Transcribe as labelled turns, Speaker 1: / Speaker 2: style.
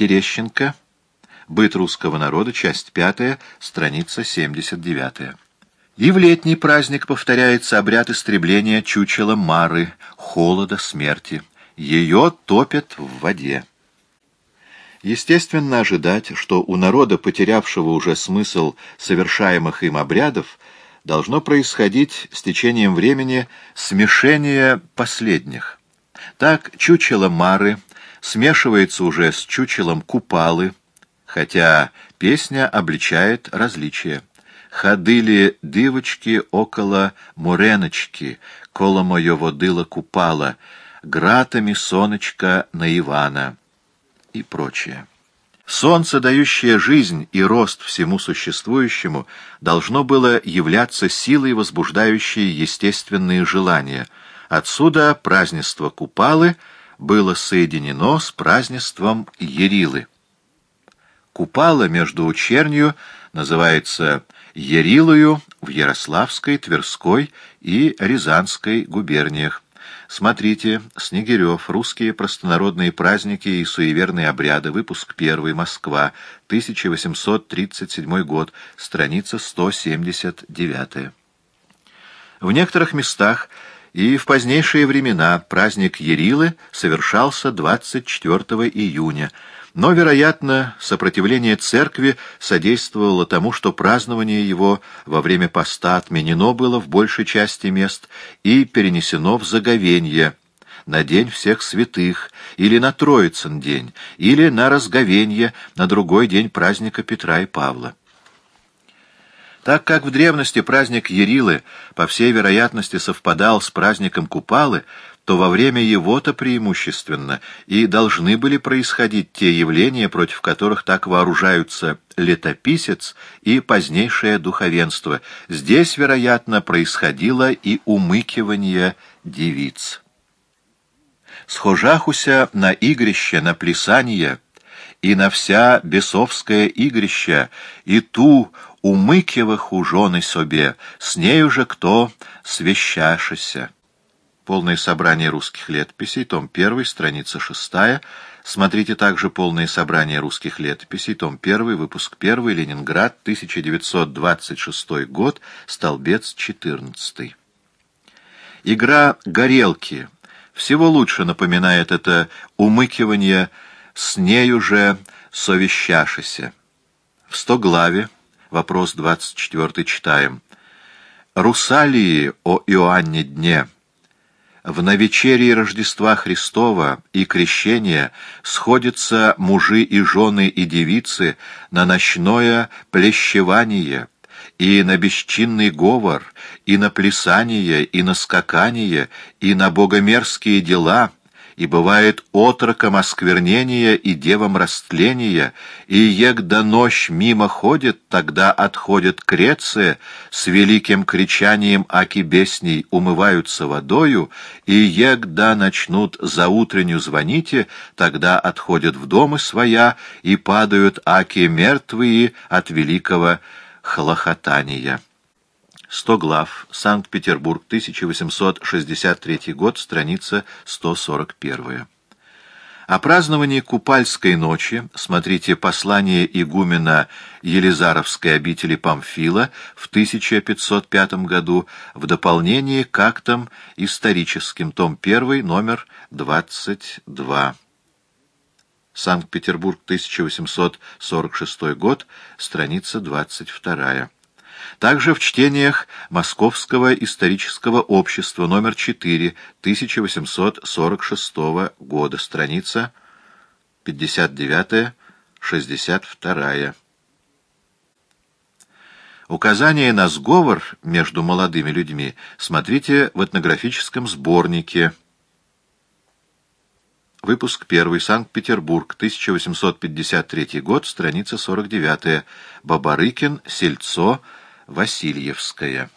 Speaker 1: Терещенко. Быт русского народа. Часть пятая. Страница 79. И в летний праздник повторяется обряд истребления чучела Мары, холода, смерти. Ее топят в воде. Естественно ожидать, что у народа, потерявшего уже смысл совершаемых им обрядов, должно происходить с течением времени смешение последних. Так чучело Мары смешивается уже с чучелом Купалы, хотя песня обличает различия. Ходили дивочки около Муреночки, коло моё водила Купала, гратами сонечка на Ивана и прочее. Солнце, дающее жизнь и рост всему существующему, должно было являться силой, возбуждающей естественные желания. Отсюда празднество Купалы было соединено с празднеством Ерилы. Купала между учернью называется Ерилою в Ярославской, Тверской и Рязанской губерниях. Смотрите, Снегирев, «Русские простонародные праздники и суеверные обряды», выпуск 1, Москва, 1837 год, страница 179. В некоторых местах и в позднейшие времена праздник Ерилы совершался 24 июня, но, вероятно, сопротивление церкви содействовало тому, что празднование его во время поста отменено было в большей части мест и перенесено в заговенье на День всех святых, или на Троицын день, или на Разговенье, на другой день праздника Петра и Павла. Так как в древности праздник Ярилы, по всей вероятности, совпадал с праздником Купалы, то во время его-то преимущественно и должны были происходить те явления, против которых так вооружаются летописец и позднейшее духовенство. Здесь, вероятно, происходило и умыкивание девиц. Схожахуся на игрище, на плясание и на вся бесовское игрище, и ту умыкивах у жены себе, с нею же кто свящашися. Полное собрание русских летописей, том 1, страница 6. Смотрите также полное собрание русских летописей, том 1, выпуск 1, Ленинград, 1926 год, столбец 14. Игра «Горелки» всего лучше напоминает это умыкивание с нею же совещашися. В стоглаве, вопрос 24 читаем. «Русалии о Иоанне дне» В новечерии Рождества Христова и Крещения сходятся мужи и жены и девицы на ночное плещевание и на бесчинный говор, и на плясание, и на скакание, и на богомерзкие дела — и бывает отроком осквернения и девом растления, и егда ночь мимо ходит, тогда отходят крецы, с великим кричанием аки бесней умываются водою, и егда начнут за утренню звоните, тогда отходят в домы своя и падают аки мертвые от великого хлохотания. 100 глав. Санкт-Петербург, 1863 год, страница 141. О праздновании Купальской ночи смотрите «Послание игумена Елизаровской обители Памфила» в 1505 году в дополнении к актам историческим, том 1, номер 22. Санкт-Петербург, 1846 год, страница 22. Также в чтениях Московского исторического общества номер 4 1846 года, страница 59-62. Указание на сговор между молодыми людьми смотрите в этнографическом сборнике. Выпуск 1. Санкт-Петербург, 1853 год, страница 49. Бабарыкин, Сельцо, Васильевская.